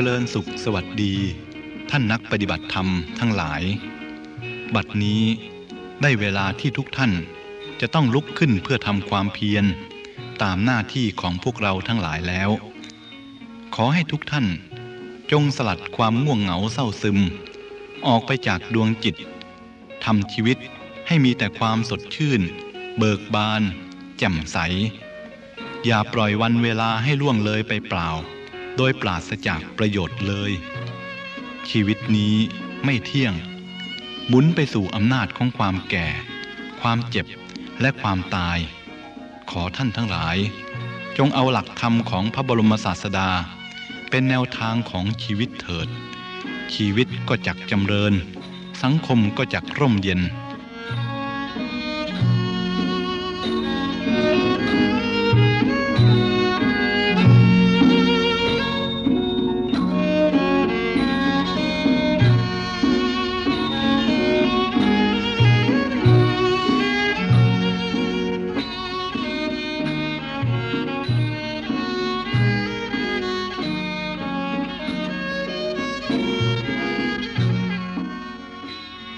เจริญสุขสวัสดี ท่านนักปฏิบัติธรรมทั้งหลาย บัดนี้ได้เวลาที่ทุกท่านจะต้องลุกขึ้นเพื่อทำความเพียร ตามหน้าที่ของพวกเราทั้งหลายแล้ว ขอให้ทุกท่านจงสลัดความง่วงเหงาเศร้าซึม ออกไปจากดวงจิตทำชีวิตให้มีแต่ความสดชื่น เบิกบาน แจ่มใส อย่าปล่อยวันเวลาให้ล่วงเลยไปเปล่า โดยปราศจากประโยชน์เลย ชีวิตนี้ไม่เที่ยง หมุนไปสู่อำนาจของความแก่ ความเจ็บและความตาย ขอท่านทั้งหลาย จงเอาหลักธรรมของพระบรมศาสดา เป็นแนวทางของชีวิตเถิด ชีวิตก็จักจำเริญ สังคมก็จักร่มเย็น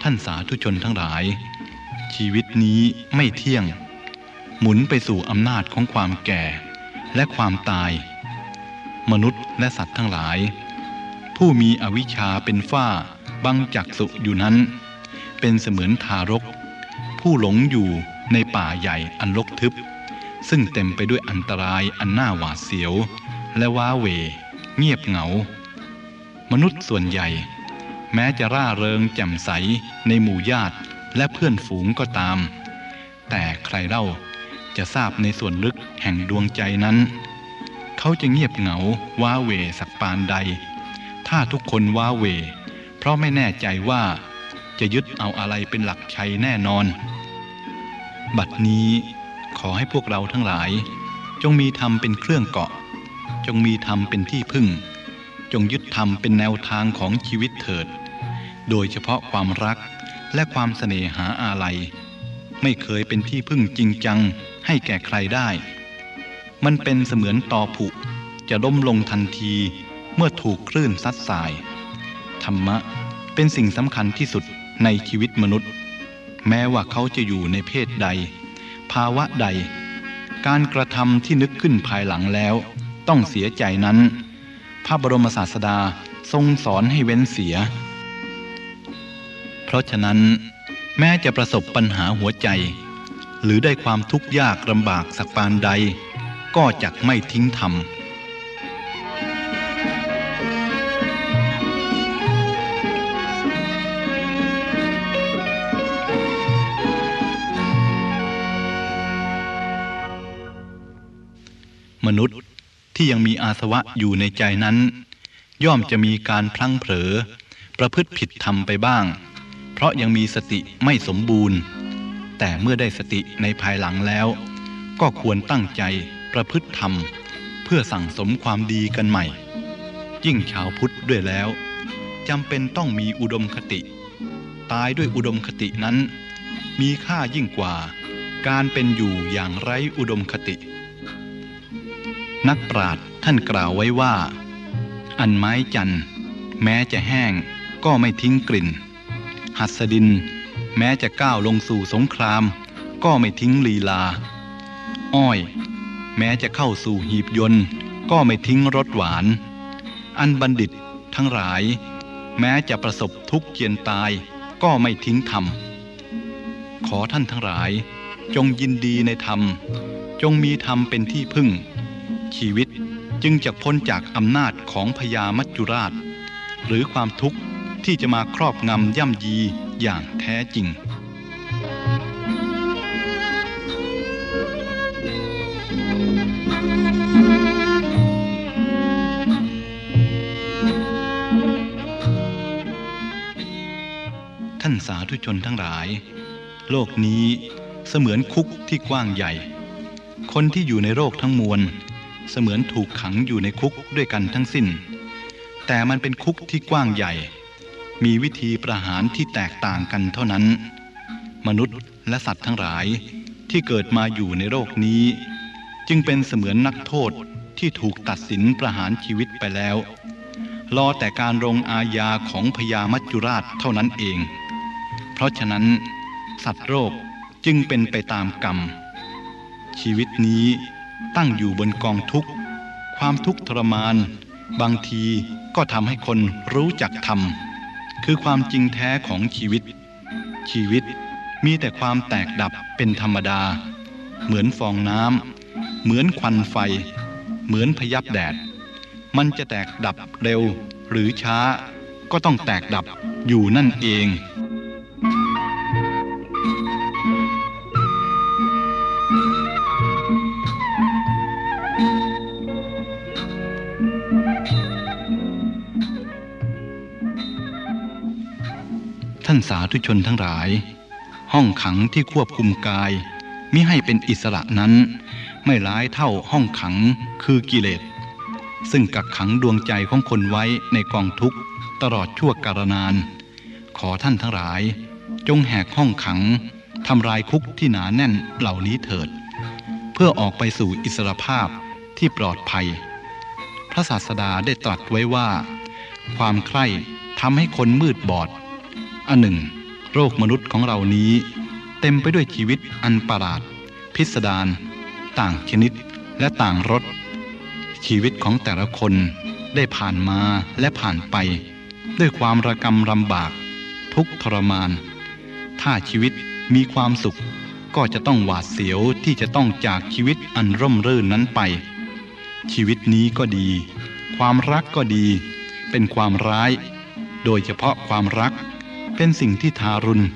ท่านสาธุชนทั้งหลาย ชีวิตนี้ไม่เที่ยง หมุนไปสู่อำนาจของความแก่ และความตาย มนุษย์และสัตว์ทั้งหลาย ผู้มีอวิชชาเป็นฝ้าบังจักสุอยู่นั้น เป็นเสมือนทารก ผู้หลงอยู่ในป่าใหญ่อันรกทึบ ซึ่งเต็มไปด้วยอันตรายอันน่าหวาดเสียว และว้าเว เงียบเหงา มนุษย์ส่วนใหญ่ แม้จะร่าเริงแจ่มใสในหมู่ญาติและเพื่อนฝูงก็ตาม แต่ใครเล่าจะทราบในส่วนลึกแห่งดวงใจนั้น เขาจะเงียบเหงาว้าเวสักปานใด ถ้าทุกคนว้าเว เพราะไม่แน่ใจว่าจะยึดเอาอะไรเป็นหลักชัยแน่นอน บัดนี้ขอให้พวกเราทั้งหลาย จงมีธรรมเป็นเครื่องเกาะ จงมีธรรมเป็นที่พึ่ง จงยึดธรรมเป็นแนวทางของชีวิตเถิด โดยเฉพาะความรักและความเสน่หาอาลัย ไม่เคยเป็นที่พึ่งจริงจังให้แก่ใครได้ มันเป็นเสมือนตอผุ จะล้มลงทันทีเมื่อถูกคลื่นซัดสาย ธรรมะเป็นสิ่งสำคัญที่สุดในชีวิตมนุษย์ แม้ว่าเขาจะอยู่ในเพศใด ภาวะใด การกระทำที่นึกขึ้นภายหลังแล้ว ต้องเสียใจนั้น พระบรมศาสดาทรงสอนให้เว้นเสีย เพราะฉะนั้นแม้จะประสบปัญหาหัวใจ หรือได้ความทุกข์ยากลำบากสักปานใด ก็จักไม่ทิ้งธรรมมนุษย์ ที่ยังมีอาสวะอยู่ในใจนั้น ย่อมจะมีการพลั้งเผลอ ประพฤติผิดธรรมไปบ้าง เพราะยังมีสติไม่สมบูรณ์ แต่เมื่อได้สติในภายหลังแล้ว ก็ควรตั้งใจประพฤติธรรม เพื่อสั่งสมความดีกันใหม่ ยิ่งชาวพุทธด้วยแล้วจำเป็นต้องมีอุดมคติ ตายด้วยอุดมคตินั้น มีค่ายิ่งกว่า การเป็นอยู่อย่างไร้อุดมคติ นักปราชญ์ท่านกล่าวไว้ว่า อันไม้จันแม้จะแห้งก็ไม่ทิ้งกลิ่น หัสดิน แม้จะก้าวลงสู่สงคราม ก็ไม่ทิ้งลีลา อ้อย แม้จะเข้าสู่หีบยนต์ก็ไม่ทิ้งรสหวาน อันบัณฑิตทั้งหลาย แม้จะประสบทุกข์เจียนตายก็ไม่ทิ้งธรรม ขอท่านทั้งหลาย จงยินดีในธรรม จงมีธรรมเป็นที่พึ่ง ชีวิตจึงจะพ้นจากอำนาจของพญามัจจุราช หรือความทุกข์ที่จะมาครอบงำย่ำยีอย่างแท้จริง ท่านสาธุชนทั้งหลาย โลกนี้เสมือนคุกที่กว้างใหญ่ คนที่อยู่ในโลกทั้งมวล เสมือนถูกขังอยู่ในคุกด้วยกันทั้งสิ้น แต่มันเป็นคุกที่กว้างใหญ่ มีวิธีประหารที่แตกต่างกันเท่านั้น มนุษย์และสัตว์ทั้งหลายที่เกิดมาอยู่ในโลกนี้ จึงเป็นเสมือนนักโทษที่ถูกตัดสินประหารชีวิตไปแล้ว รอแต่การลงอาญาของพญามัจจุราชเท่านั้นเอง เพราะฉะนั้น สัตว์โรคจึงเป็นไปตามกรรม ชีวิตนี้ ตั้งอยู่บนกองทุกข์ ความทุกข์ทรมาน บางทีก็ทำให้คนรู้จักธรรม คือความจริงแท้ของชีวิต ชีวิตมีแต่ความแตกดับเป็นธรรมดา เหมือนฟองน้ำเหมือนควันไฟ เหมือนพยับแดด มันจะแตกดับเร็วหรือช้าก็ต้องแตกดับอยู่นั่นเอง ท่านสาธุชนทั้งหลาย ห้องขังที่ควบคุมกาย มิให้เป็นอิสระนั้น ไม่ร้ายเท่าห้องขังคือกิเลส ซึ่งกักขังดวงใจของคนไว้ในกองทุกข์ตลอดชั่วกาลนาน ขอท่านทั้งหลาย จงแหกห้องขังทำลายคุกที่หนาแน่นเหล่านี้เถิด เพื่อออกไปสู่อิสรภาพที่ปลอดภัย พระศาสดาได้ตรัสไว้ว่า ความใคร่ทำให้คนมืดบอด อันหนึ่งโรคมนุษย์ของเรานี้ เต็มไปด้วยชีวิตอันประหลาด พิสดารต่างชนิดและต่างรสชีวิตของแต่ละคนได้ผ่านมาและผ่านไป ด้วยความระกำลำบาก ทุกทรมาน ถ้าชีวิตมีความสุข ก็จะต้องหวาดเสียวที่จะต้องจากชีวิตอันร่มรื่นนั้นไป ชีวิตนี้ก็ดี ความรักก็ดี เป็นความร้าย โดยเฉพาะความรัก เป็นสิ่งที่ทารุณ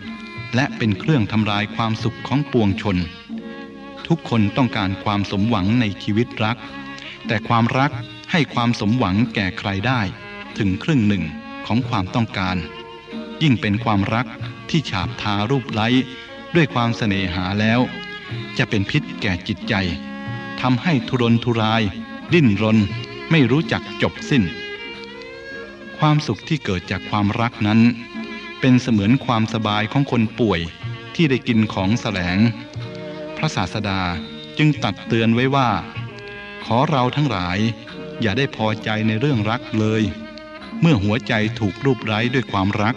และเป็นเครื่องทำลายความสุขของปวงชน ทุกคนต้องการความสมหวังในชีวิตรัก แต่ความรักให้ความสมหวังแก่ใครได้ถึงครึ่งหนึ่งของความต้องการ ยิ่งเป็นความรักที่ฉาบทารูปไล้ด้วยความเสน่หาแล้ว จะเป็นพิษแก่จิตใจทำให้ทุรนทุราย ดิ้นรน ไม่รู้จักจบสิ้น ความสุขที่เกิดจากความรักนั้น เป็นเสมือนความสบายของคนป่วยที่ได้กินของแสลง พระศาสดาจึงตัดเตือนไว้ว่า ขอเราทั้งหลายอย่าได้พอใจในเรื่องรักเลย เมื่อหัวใจถูกรูปไร้ด้วยความรัก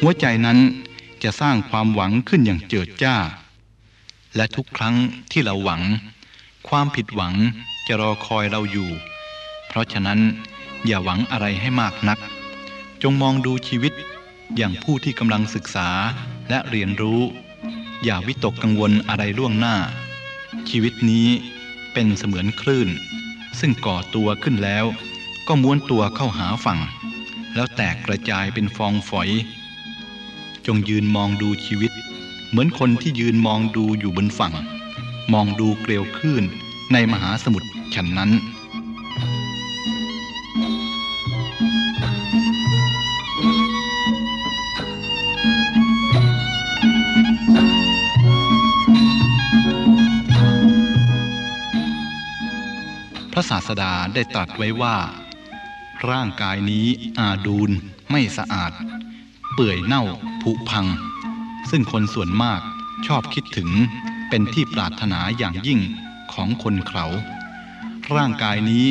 หัวใจนั้นจะสร้างความหวังขึ้นอย่างเจิดจ้า และทุกครั้งที่เราหวัง ความผิดหวังจะรอคอยเราอยู่ เพราะฉะนั้นอย่าหวังอะไรให้มากนัก จงมองดูชีวิต อย่างผู้ที่กำลังศึกษาและเรียนรู้ อย่าวิตกกังวลอะไรล่วงหน้า ชีวิตนี้เป็นเสมือนคลื่น ซึ่งก่อตัวขึ้นแล้ว ก็ม้วนตัวเข้าหาฝั่ง แล้วแตกกระจายเป็นฟองฝอย จงยืนมองดูชีวิต เหมือนคนที่ยืนมองดูอยู่บนฝั่ง มองดูเกลียวคลื่นในมหาสมุทรฉันนั้น ศาสดาได้ตรัสไว้ว่า ร่างกายนี้อาดูลไม่สะอาด เปื่อยเน่าผุพัง ซึ่งคนส่วนมากชอบคิดถึงเป็นที่ปรารถนาอย่างยิ่งของคนเขา ร่างกายนี้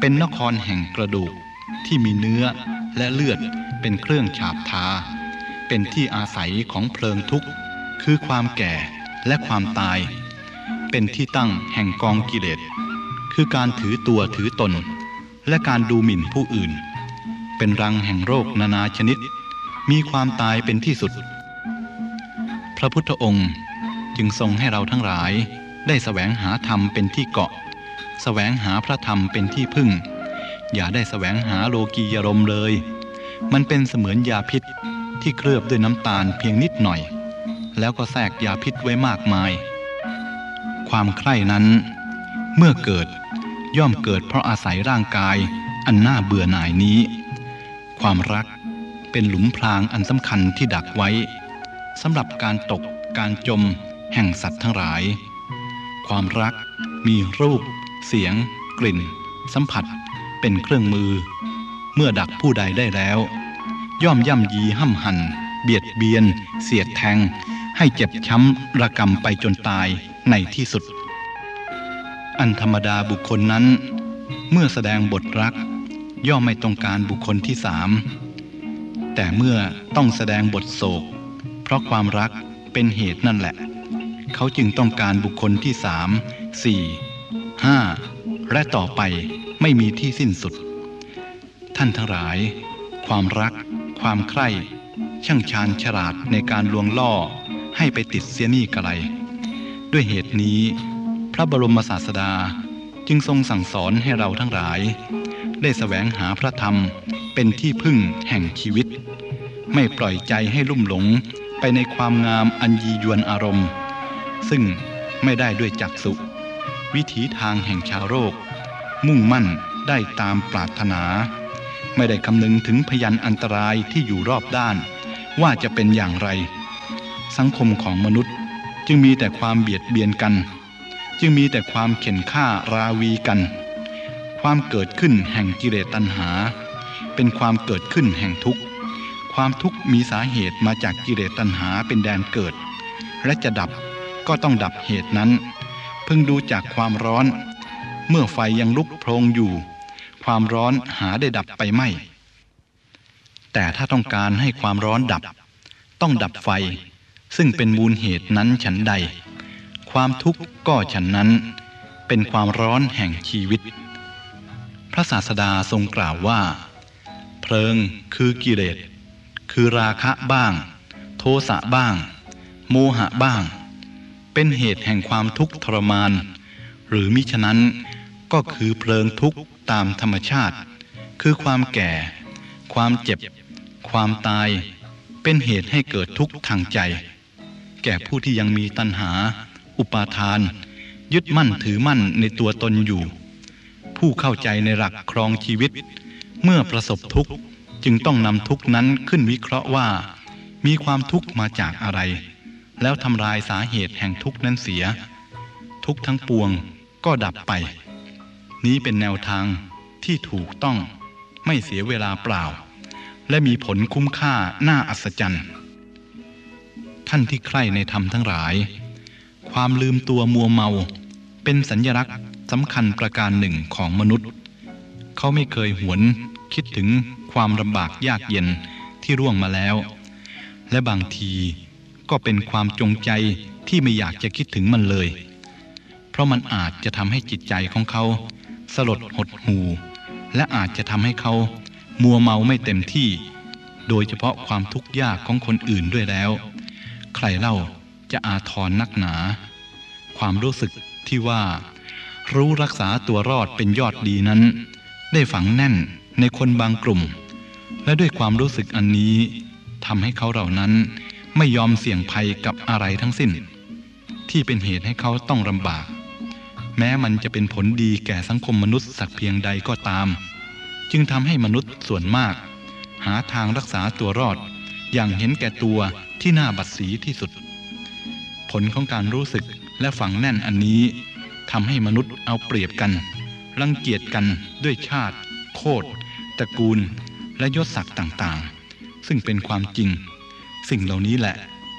เป็นนครแห่งกระดูกที่มีเนื้อและเลือดเป็นเครื่องฉาบทา เป็นที่อาศัยของเพลิงทุกข์ คือความแก่และความตาย เป็นที่ตั้งแห่งกองกิเลส คือการถือตัวถือตน และการดูหมิ่นผู้อื่น เป็นรังแห่งโรคนานาชนิด มีความตายเป็นที่สุด พระพุทธองค์จึงทรงให้เราทั้งหลายได้แสวงหาธรรมเป็นที่เกาะแสวงหาพระธรรมเป็นที่พึ่ง อย่าได้แสวงหาโลกียรมเลย มันเป็นเสมือนยาพิษที่เคลือบด้วยน้ำตาลเพียงนิดหน่อย แล้วก็แทรกยาพิษไว้มากมาย ความใคร่นั้นเมื่อเกิด ย่อมเกิดเพราะอาศัยร่างกาย อันน่าเบื่อหน่ายนี้ ความรักเป็นหลุมพรางอันสำคัญที่ดักไว้สำหรับการตกการจมแห่งสัตว์ทั้งหลาย ความรักมีรูป เสียง กลิ่น สัมผัส เป็นเครื่องมือ เมื่อดักผู้ใดได้แล้ว ย่อมย่ำยีห้ำหัน เบียดเบียน เสียดแทง ให้เจ็บช้ำระกำไปจนตายในที่สุด อันธรรมดาบุคคลนั้น เมื่อแสดงบทรัก ย่อมไม่ต้องการบุคคลที่สามแต่เมื่อต้องแสดงบทโศก เพราะความรักเป็นเหตุนั่นแหละ เขาจึงต้องการบุคคลที่สามสี่ห้าและต่อไปไม่มีที่สิ้นสุด ท่านทั้งหลาย ความรัก ความใคร่ ช่างชาญฉลาดในการลวงล่อให้ไปติดเสียนี่กะไร ด้วยเหตุนี้ พระบรมศาสดาจึงทรงสั่งสอนให้เราทั้งหลาย ได้แสวงหาพระธรรมเป็นที่พึ่งแห่งชีวิต ไม่ปล่อยใจให้ลุ่มหลงไปในความงามอันยียวนอารมณ์ ซึ่งไม่ได้ด้วยจักสุวิถีทางแห่งชาวโรคมุ่งมั่นได้ตามปรารถนา ไม่ได้คำนึงถึงพยันอันตรายที่อยู่รอบด้าน ว่าจะเป็นอย่างไร สังคมของมนุษย์จึงมีแต่ความเบียดเบียนกัน จึงมีแต่ความเข็นฆ่าราวีกัน ความเกิดขึ้นแห่งกิเลสตัณหา เป็นความเกิดขึ้นแห่งทุกข์ ความทุกข์มีสาเหตุมาจากกิเลสตัณหาเป็นแดนเกิด และจะดับก็ต้องดับเหตุนั้นเพิ่งดูจากความร้อน เมื่อไฟยังลุกโพลงอยู่ ความร้อนหาได้ดับไปไม่ แต่ถ้าต้องการให้ความร้อนดับ ต้องดับไฟ ซึ่งเป็นมูลเหตุนั้นฉันใด ความทุกข์ก็ฉันนั้น เป็นความร้อนแห่งชีวิต พระศาสดาทรงกล่าวว่า เพลิงคือกิเลส คือราคะบ้าง โทสะบ้าง โมหะบ้าง เป็นเหตุแห่งความทุกข์ทรมาน หรือมิฉะนั้นก็คือเพลิงทุกข์ตามธรรมชาติ คือความแก่ ความเจ็บ ความตาย เป็นเหตุให้เกิดทุกข์ทางใจ แก่ผู้ที่ยังมีตัณหา อุปาทาน ยึดมั่นถือมั่นในตัวตนอยู่ ผู้เข้าใจในหลักครองชีวิต เมื่อประสบทุกข์จึงต้องนำทุกข์นั้นขึ้นวิเคราะห์ว่า มีความทุกข์มาจากอะไร แล้วทำลายสาเหตุแห่งทุกข์นั้นเสีย ทุกทั้งปวงก็ดับไป นี้เป็นแนวทางที่ถูกต้องไม่เสียเวลาเปล่า และมีผลคุ้มค่าน่าอัศจรรย์ ท่านที่ใคร่ในธรรมทั้งหลาย ความลืมตัวมัวเมา เป็นสัญญลักษณ์สำคัญประการหนึ่งของมนุษย์ เขาไม่เคยหวนคิดถึงความลำบากยากเย็นที่ร่วงมาแล้ว และบางทีก็เป็นความจงใจที่ไม่อยากจะคิดถึงมันเลย เพราะมันอาจจะทำให้จิตใจของเขา สลดหดหูและอาจจะทำให้เขามัวเมาไม่เต็มที่ โดยเฉพาะความทุกข์ยากของคนอื่นด้วยแล้ว ใครเล่า จะอาทรนักหนา ความรู้สึกที่ว่า รู้รักษาตัวรอดเป็นยอดดีนั้น ได้ฝังแน่นในคนบางกลุ่ม และด้วยความรู้สึกอันนี้ทำให้เขาเหล่านั้นไม่ยอมเสี่ยงภัยกับอะไรทั้งสิ้น ที่เป็นเหตุให้เขาต้องลำบาก แม้มันจะเป็นผลดีแก่สังคมมนุษย์สักเพียงใดก็ตาม จึงทำให้มนุษย์ส่วนมาก หาทางรักษาตัวรอดอย่างเห็นแก่ตัวที่น่าบัดสีที่สุด ผลของการรู้สึกและฝังแน่นอันนี้ทำให้มนุษย์เอาเปรียบกัน รังเกียจกันด้วยชาติ โคตรตระกูล และยศศักดิ์ต่างๆ ซึ่งเป็นความจริง สิ่งเหล่านี้แหละ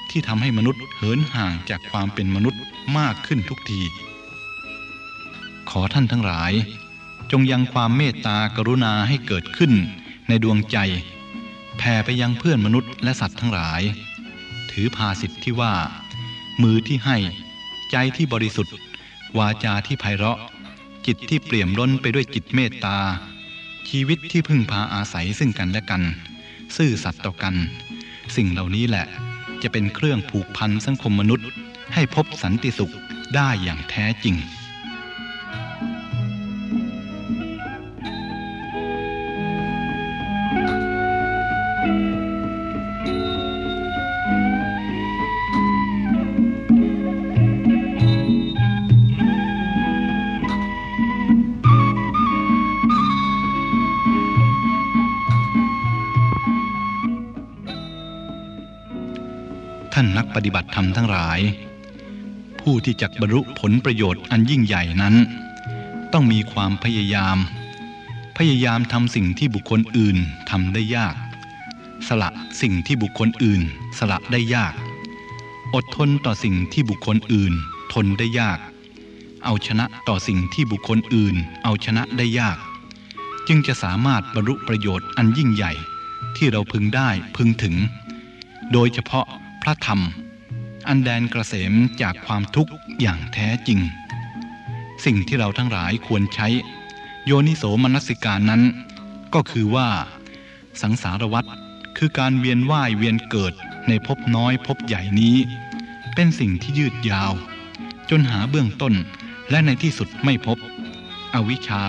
ที่ทำให้มนุษย์เหินห่างจากความเป็นมนุษย์มากขึ้นทุกที ขอท่านทั้งหลาย จงยังความเมตตากรุณาให้เกิดขึ้นในดวงใจ แผ่ไปยังเพื่อนมนุษย์และสัตว์ทั้งหลาย ถือภาสิทธิ์ที่ว่า มือที่ให้ ใจที่บริสุทธิ์ วาจาที่ไพเราะ จิตที่เปี่ยมล้นไปด้วยจิตเมตตา ชีวิตที่พึ่งพาอาศัยซึ่งกันและกัน ซื่อสัตย์ต่อกัน สิ่งเหล่านี้แหละ จะเป็นเครื่องผูกพันสังคมมนุษย์ ให้พบสันติสุขได้อย่างแท้จริง ปฏิบัติธรรมทั้งหลาย ผู้ที่จะบรรลุผลประโยชน์อันยิ่งใหญ่นั้น ต้องมีความพยายาม พยายามทำสิ่งที่บุคคลอื่นทำได้ยาก สละสิ่งที่บุคคลอื่น สละได้ยาก อดทนต่อสิ่งที่บุคคลอื่น ทนได้ยาก เอาชนะต่อสิ่งที่บุคคลอื่น เอาชนะได้ยาก จึงจึงจะสามารถบรรลุประโยชน์อันยิ่งใหญ่ที่เราพึงได้พึงถึง โดยเฉพาะ พระธรรม อันแดนกระเสมจากความทุกข์อย่างแท้จริง สิ่งที่เราทั้งหลายควรใช้ โยนิโสมนสิการนั้น ก็คือว่า สังสารวัฏคือการเวียนว่ายเวียนเกิดในภพน้อยภพใหญ่นี้ เป็นสิ่งที่ยืดยาว จนหาเบื้องต้นและในที่สุดไม่พบ อวิชชา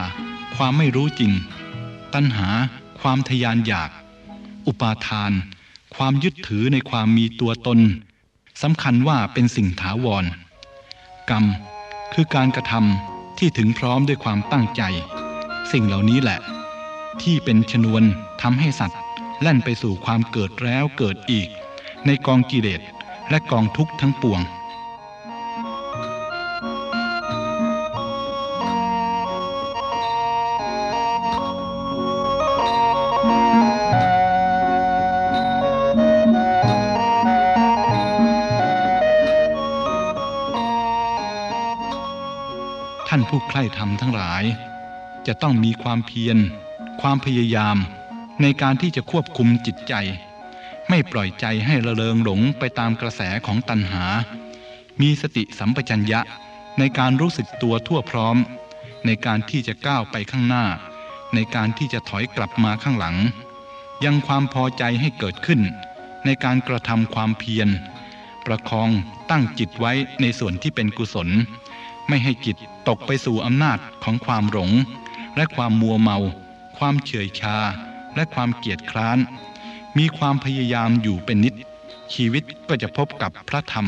ความไม่รู้จริง ตัณหา ความทยานอยาก อุปาทาน ความยึดถือในความมีตัวตนสำคัญว่าเป็นสิ่งถาวร กรรมคือการกระทำที่ถึงพร้อมด้วยความตั้งใจ สิ่งเหล่านี้แหละ ที่เป็นชนวนทำให้สัตว์ แล่นไปสู่ความเกิดแล้วเกิดอีก ในกองกิเลสและกองทุกข์ทั้งปวง ใคร่ธรรมทั้งหลาย จะต้องมีความเพียร ความพยายาม ในการที่จะควบคุมจิตใจ ไม่ปล่อยใจให้ระเริงหลงไปตามกระแสของตัณหา มีสติสัมปชัญญะในการรู้สึกตัวทั่วพร้อม ในการที่จะก้าวไปข้างหน้า ในการที่จะถอยกลับมาข้างหลัง ยังความพอใจให้เกิดขึ้น ในการกระทำความเพียร ประคองตั้งจิตไว้ในส่วนที่เป็นกุศล ไม่ให้จิตตกไปสู่อำนาจของความหลง และความมัวเมา ความเฉยชา และความเกียจคร้าน มีความพยายามอยู่เป็นนิด ชีวิตก็จะพบกับพระธรรม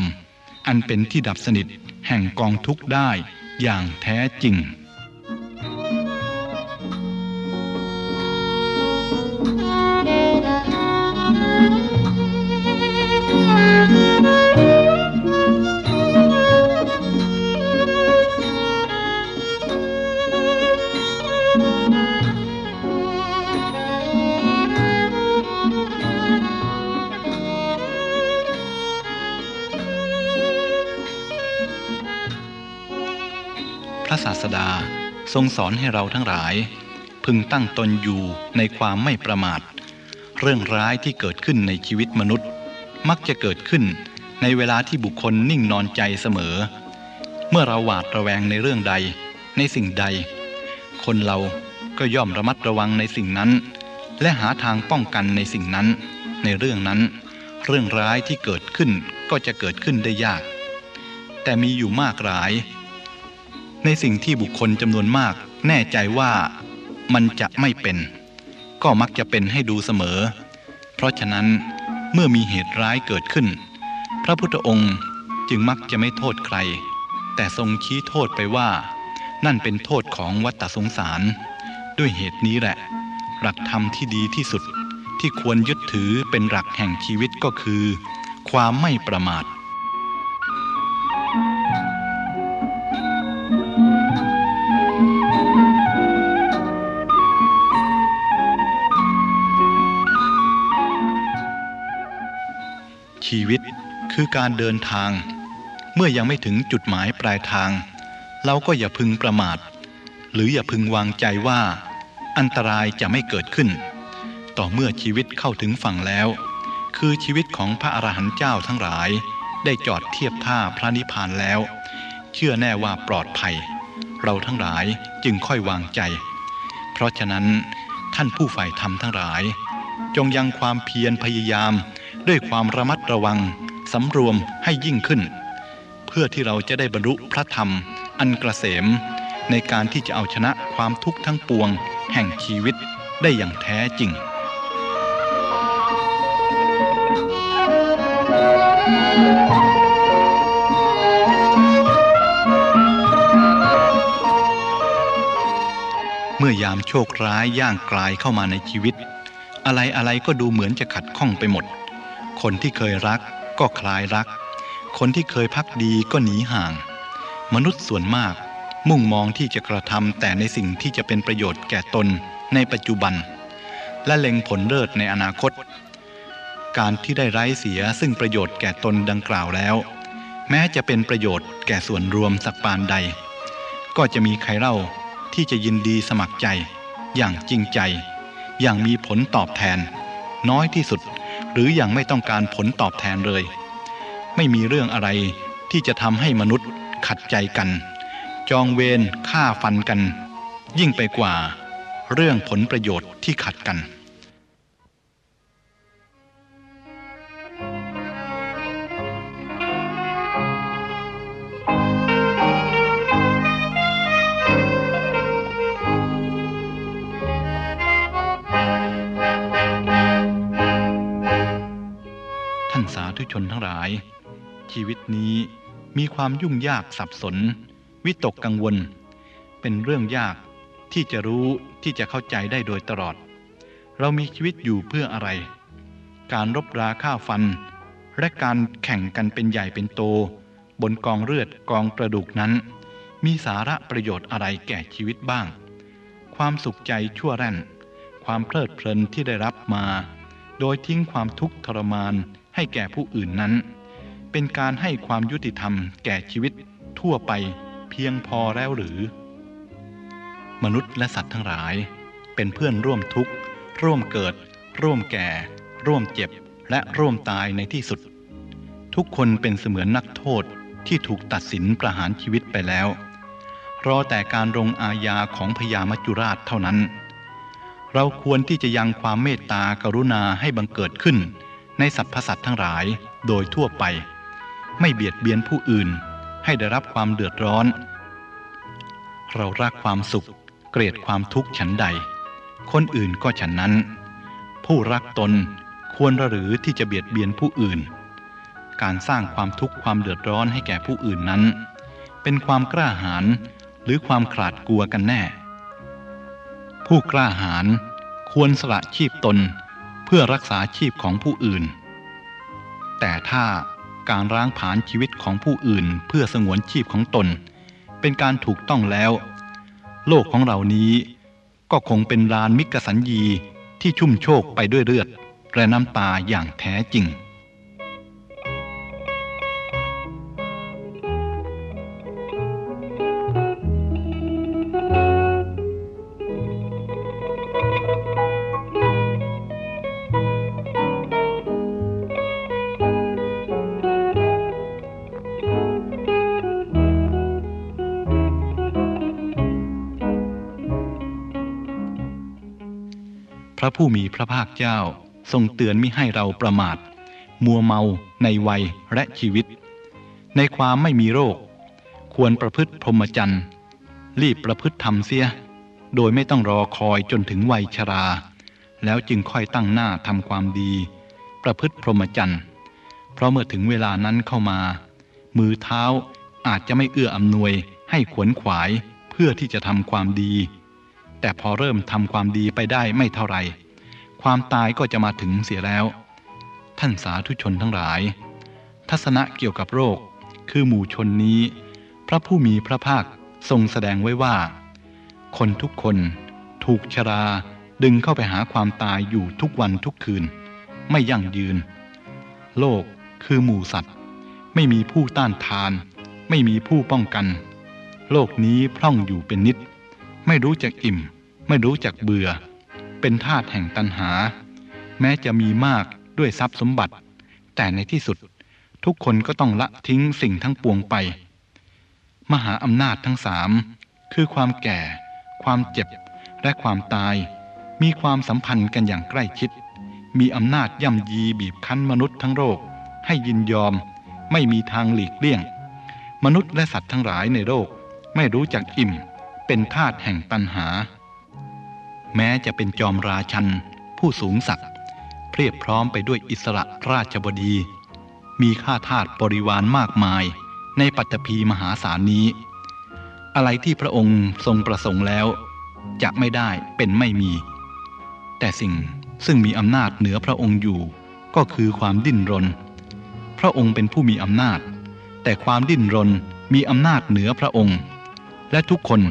อันเป็นที่ดับสนิทแห่งกองทุกข์ได้อย่างแท้จริง ระศาสดาทรงสอนให้เราทั้งหลาย พึงตั้งตนอยู่ในความไม่ประมาท เรื่องร้ายที่เกิดขึ้นในชีวิตมนุษย์ มักจะเกิดขึ้นในเวลาที่บุคคลนิ่งนอนใจเสมอ เมื่อเราหวาดระแวงในเรื่องใด ในสิ่งใด คนเราก็ย่อมระมัดระวังในสิ่งนั้น และหาทางป้องกันในสิ่งนั้น ในเรื่องนั้น เรื่องร้ายที่เกิดขึ้นก็จะเกิดขึ้นได้ยาก แต่มีอยู่มากหลาย ในสิ่งที่บุคคลจำนวนมาก แน่ใจว่ามันจะไม่เป็น ก็มักจะเป็นให้ดูเสมอ เพราะฉะนั้นเมื่อมีเหตุร้ายเกิดขึ้น พระพุทธองค์จึงมักจะไม่โทษใคร แต่ทรงชี้โทษไปว่า นั่นเป็นโทษของวัฏสงสาร ด้วยเหตุนี้แหละ หลักธรรมที่ดีที่สุดที่ควรยึดถือเป็นหลักแห่งชีวิตก็คือ ความไม่ประมาท ชีวิตคือการเดินทาง เมื่อยังไม่ถึงจุดหมายปลายทาง เราก็อย่าพึงประมาท หรืออย่าพึงวางใจว่า อันตรายจะไม่เกิดขึ้น ต่อเมื่อชีวิตเข้าถึงฝั่งแล้ว คือชีวิตของพระอรหันต์เจ้าทั้งหลาย ได้จอดเทียบท่าพระนิพพานแล้ว เชื่อแน่ว่าปลอดภัย เราทั้งหลายจึงค่อยวางใจ เพราะฉะนั้นท่านผู้ฝ่ายธรรมทั้งหลาย จงยังความเพียรพยายาม ด้วยความระมัดระวังสำรวมให้ยิ่งขึ้น เพื่อที่เราจะได้บรรลุพระธรรม อันกระเสม ในการที่จะเอาชนะความทุกข์ทั้งปวง แห่งชีวิตได้อย่างแท้จริงเมื่อยามโชคร้ายย่างกลายเข้ามาในชีวิต อะไรอะไรก็ดูเหมือนจะขัดข้องไปหมด คนที่เคยรักก็คลายรัก คนที่เคยพักดีก็หนีห่าง มนุษย์ส่วนมาก มุ่งมองที่จะกระทำแต่ในสิ่งที่จะเป็นประโยชน์แก่ตนในปัจจุบัน และเล็งผลเลิศในอนาคต การที่ได้ไร้เสียซึ่งประโยชน์แก่ตนดังกล่าวแล้ว แม้จะเป็นประโยชน์แก่ส่วนรวมสักปานใด ก็จะมีใครเล่าที่จะยินดีสมัครใจ อย่างจริงใจ อย่างมีผลตอบแทน น้อยที่สุด หรืออย่างไม่ต้องการผลตอบแทนเลย ไม่มีเรื่องอะไรที่จะทำให้มนุษย์ขัดใจกัน จองเวรฆ่าฟันกัน ยิ่งไปกว่า เรื่องผลประโยชน์ที่ขัดกัน ธุชนทั้งหลาย ชีวิตนี้มีความยุ่งยากสับสน วิตกกังวล เป็นเรื่องยากที่จะรู้ที่จะเข้าใจได้โดยตลอด เรามีชีวิตอยู่เพื่ออะไร การรบราฆ่าฟัน และการแข่งกันเป็นใหญ่เป็นโต บนกองเลือดกองกระดูกนั้น มีสาระประโยชน์อะไรแก่ชีวิตบ้าง ความสุขใจชั่วแร่น ความเพลิดเพลินที่ได้รับมา โดยทิ้งความทุกข์ทรมานให้แก่ผู้อื่นนั้น เป็นการให้ความยุติธรรมแก่ชีวิตทั่วไปเพียงพอแล้วหรือ มนุษย์และสัตว์ทั้งหลาย เป็นเพื่อนร่วมทุกข์ ร่วมเกิด ร่วมแก่ ร่วมเจ็บ และร่วมตายในที่สุด ทุกคนเป็นเสมือนนักโทษที่ถูกตัดสินประหารชีวิตไปแล้ว รอแต่การลงอาญาของพญามัจจุราชเท่านั้น เราควรที่จะยังความเมตตากรุณาให้บังเกิดขึ้น ในสรรพสัตว์ทั้งหลายโดยทั่วไป ไม่เบียดเบียนผู้อื่น ให้ได้รับความเดือดร้อน เรารักความสุข เกลียดความทุกข์ฉันใด คนอื่นก็ฉันนั้น ผู้รักตนควรหรือที่จะเบียดเบียนผู้อื่น การสร้างความทุกข์ความเดือดร้อนให้แก่ผู้อื่นนั้น เป็นความกล้าหาญหรือความขลาดกลัวกันแน่ ผู้กล้าหาญควรสละชีพตนเพื่อรักษาชีพของผู้อื่น แต่ถ้าการร้างผลาญชีวิตของผู้อื่นเพื่อสงวนชีพของตน เป็นการถูกต้องแล้ว โลกของเรานี้ก็คงเป็นลานมิกสัญญีที่ชุ่มโชคไปด้วยเลือดและน้ำตาอย่างแท้จริง ผู้มีพระภาคเจ้า ทรงเตือนมิให้เราประมาท มัวเมาในวัยและชีวิต ในความไม่มีโรค ควรประพฤติพรหมจรรย์รีบประพฤติธรรมเสีย โดยไม่ต้องรอคอยจนถึงวัยชรา แล้วจึงค่อยตั้งหน้าทำความดี ประพฤติพรหมจรรย์เพราะเมื่อถึงเวลานั้นเข้ามา มือเท้าอาจจะไม่เอื้ออำนวยให้ขวนขวายเพื่อที่จะทำความดี แต่พอเริ่มทำความดีไปได้ไม่เท่าไหร่ ความตายก็จะมาถึงเสียแล้ว ท่านสาธุชนทั้งหลาย ทัศนะเกี่ยวกับโรค คือหมู่ชนนี้ พระผู้มีพระภาคทรงแสดงไว้ว่า คนทุกคนถูกชราดึงเข้าไปหาความตายอยู่ทุกวันทุกคืน ไม่ยั่งยืน โลกคือหมู่สัตว์ ไม่มีผู้ต้านทาน ไม่มีผู้ป้องกัน โลกนี้พร่องอยู่เป็นนิด ไม่รู้จักอิ่ม ไม่รู้จักเบื่อ เป็นทาตแห่งตัณหา แม้จะมีมากด้วยทรัพย์สมบัติ แต่ในที่สุด ทุกคนก็ต้องละทิ้งสิ่งทั้งปวงไป มหาอำนาจทั้งสามคือความแก่ ความเจ็บ และความตาย มีความสัมพันธ์กันอย่างใกล้ชิด มีอำนาจย่ำยีบีบคั้นมนุษย์ทั้งโลกให้ยินยอม ไม่มีทางหลีกเลี่ยง มนุษย์และสัตว์ทั้งหลายในโลกไม่รู้จักอิ่ม เป็นทาตแห่งตัณหา แม้จะเป็นจอมราชัน ผู้สูงศักดิ์เพียบพร้อมไปด้วยอิสระราชบดี มีข้าทาสบริวารมากมายในปัตภีมหาศาลนี้ อะไรที่พระองค์ทรงประสงค์แล้ว จะไม่ได้เป็นไม่มี แต่สิ่งซึ่งมีอำนาจเหนือพระองค์อยู่ ก็คือความดิ้นรน พระองค์เป็นผู้มีอำนาจ แต่ความดิ้นรนมีอำนาจเหนือพระองค์ และทุกคน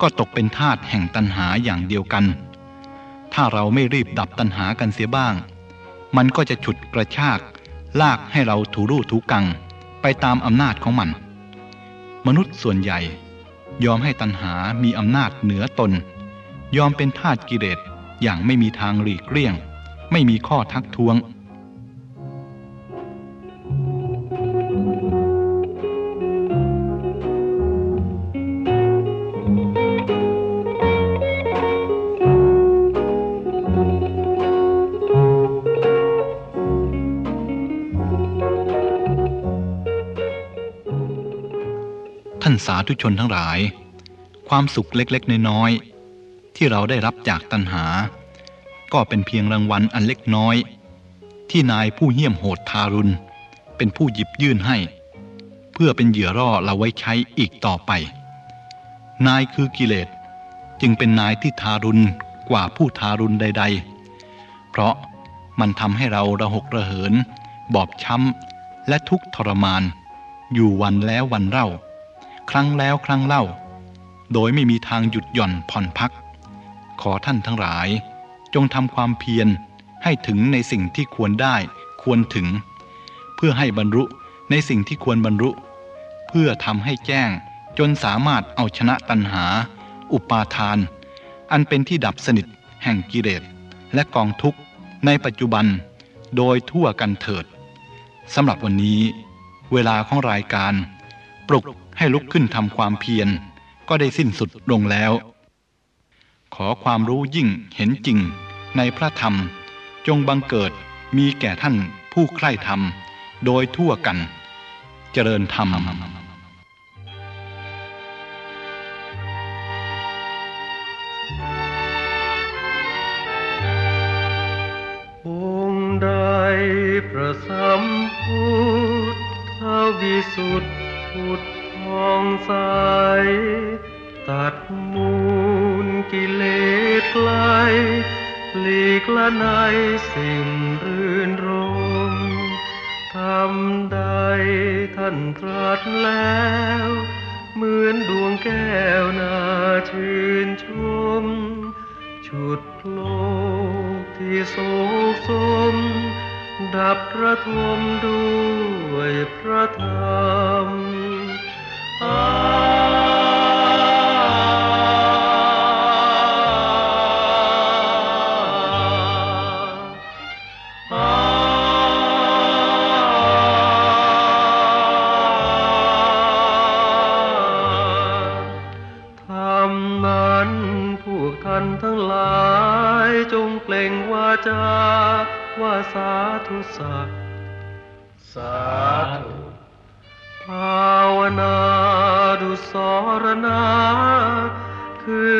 ก็ตกเป็นทาสแห่งตัณหาอย่างเดียวกัน ถ้าเราไม่รีบดับตัณหากันเสียบ้าง มันก็จะฉุดกระชาก ลากให้เราถูรูถูกัง ไปตามอำนาจของมัน มนุษย์ส่วนใหญ่ ยอมให้ตัณหามีอำนาจเหนือตน ยอมเป็นทาสกิเลสอย่างไม่มีทางหลีกเลี่ยง ไม่มีข้อทักท้วง ธุชนทั้งหลาย ความสุขเล็กๆ น้อยๆ ที่เราได้รับจากตัณหา ก็เป็นเพียงรางวัลอันเล็กน้อย ที่นายผู้เหี้ยมโหดทารุณ เป็นผู้หยิบยื่นให้ เพื่อเป็นเหยื่อร่อเราไว้ใช้อีกต่อไป นายคือกิเลสจึงเป็นนายที่ทารุณกว่าผู้ทารุณใด ๆ เพราะมันทำให้เราระหกระเหิน บอบช้ำและทุกข์ทรมาน อยู่วันแล้ววันเล่า ครั้งแล้วครั้งเล่า โดยไม่มีทางหยุดหย่อนผ่อนพัก ขอท่านทั้งหลาย จงทำความเพียรให้ถึงในสิ่งที่ควรได้ควรถึง เพื่อให้บรรลุในสิ่งที่ควรบรรลุ เพื่อทำให้แจ้งจนสามารถเอาชนะตัณหา อุปาทาน อันเป็นที่ดับสนิทแห่งกิเลสและกองทุกข์ในปัจจุบันโดยทั่วกันเถิดสำหรับวันนี้ เวลาของรายการ ปลุก ให้ลุกขึ้นทำความเพียร ก็ได้สิ้นสุดลงแล้ว ขอความรู้ยิ่งเห็นจริง ในพระธรรม จงบังเกิดมีแก่ท่านผู้ใคร่ธรรม โดยทั่วกัน เจริญธรรมองค์ใดพระสัมพุทธวิสุทธิพุทธ ลีก จาว่าสาธุสักสาธุภาวนาดุสรณาคือ